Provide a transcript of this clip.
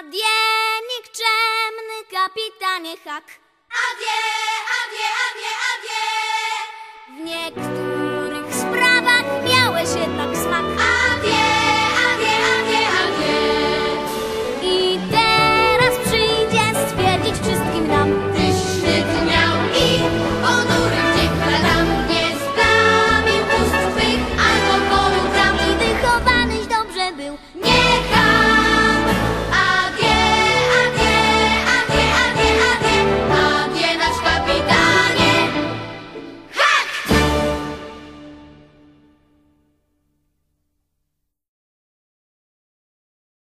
Adie, nikczemny kapitanie Hak. Adie, adie,